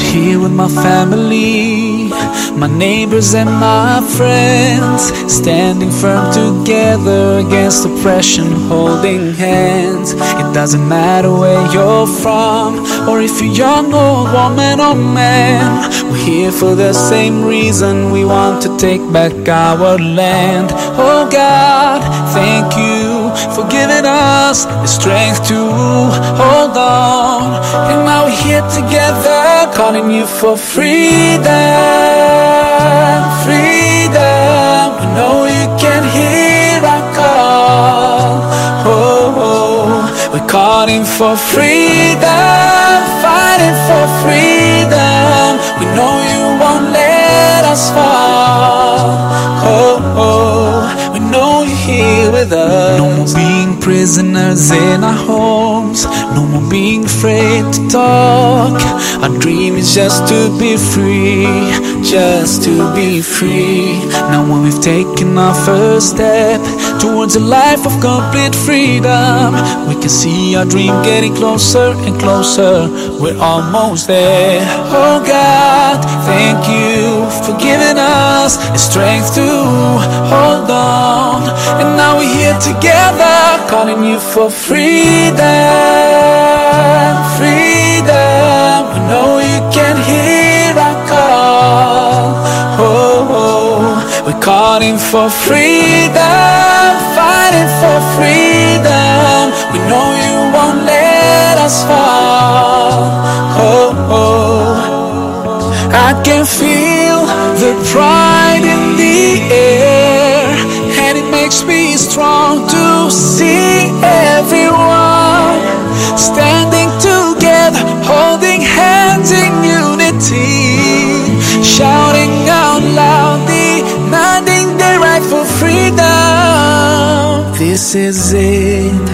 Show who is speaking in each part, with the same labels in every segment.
Speaker 1: here with my family, my neighbors and my friends, standing firm together against oppression, holding hands. It doesn't matter where you're from, or if you're young or woman or man. We're here for the same reason. We want to take back our land. Oh God, thank you us the strength to hold on. And now we're here together, calling you for freedom. Freedom. We know you can hear our call. Oh, oh. we're calling for freedom, fighting for freedom. We know you won't let us fall. Prisoners in our homes. No more being afraid to talk. Our dream is just to be free, just to be free. Now, when we've taken our first step towards a life of complete freedom, we can see our dream getting closer and closer. We're almost there. Oh God, thank you for giving us the strength to hold on. And now we're here together, calling you for freedom, freedom. We know you can hear our call. Oh, oh. we're calling for freedom, fighting for freedom. We know you won't let us fall. Oh, oh. I can feel the pride in the air, makes me strong to see everyone standing together, holding hands in unity, shouting out loud, demanding their right for freedom. This is it,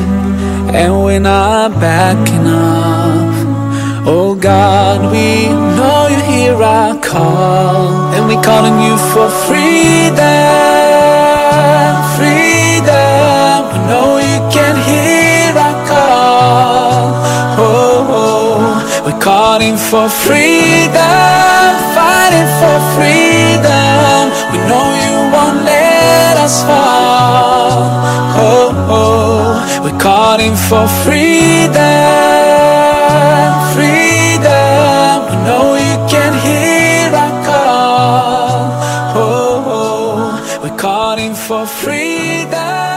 Speaker 1: and we're not backing up. Oh God, we know you hear our call, and we're calling you for freedom, calling for freedom, fighting for freedom. We know you won't let us fall. Oh, oh. we're calling for freedom freedom. We know you can hear our call. Oh, oh. we're calling for freedom.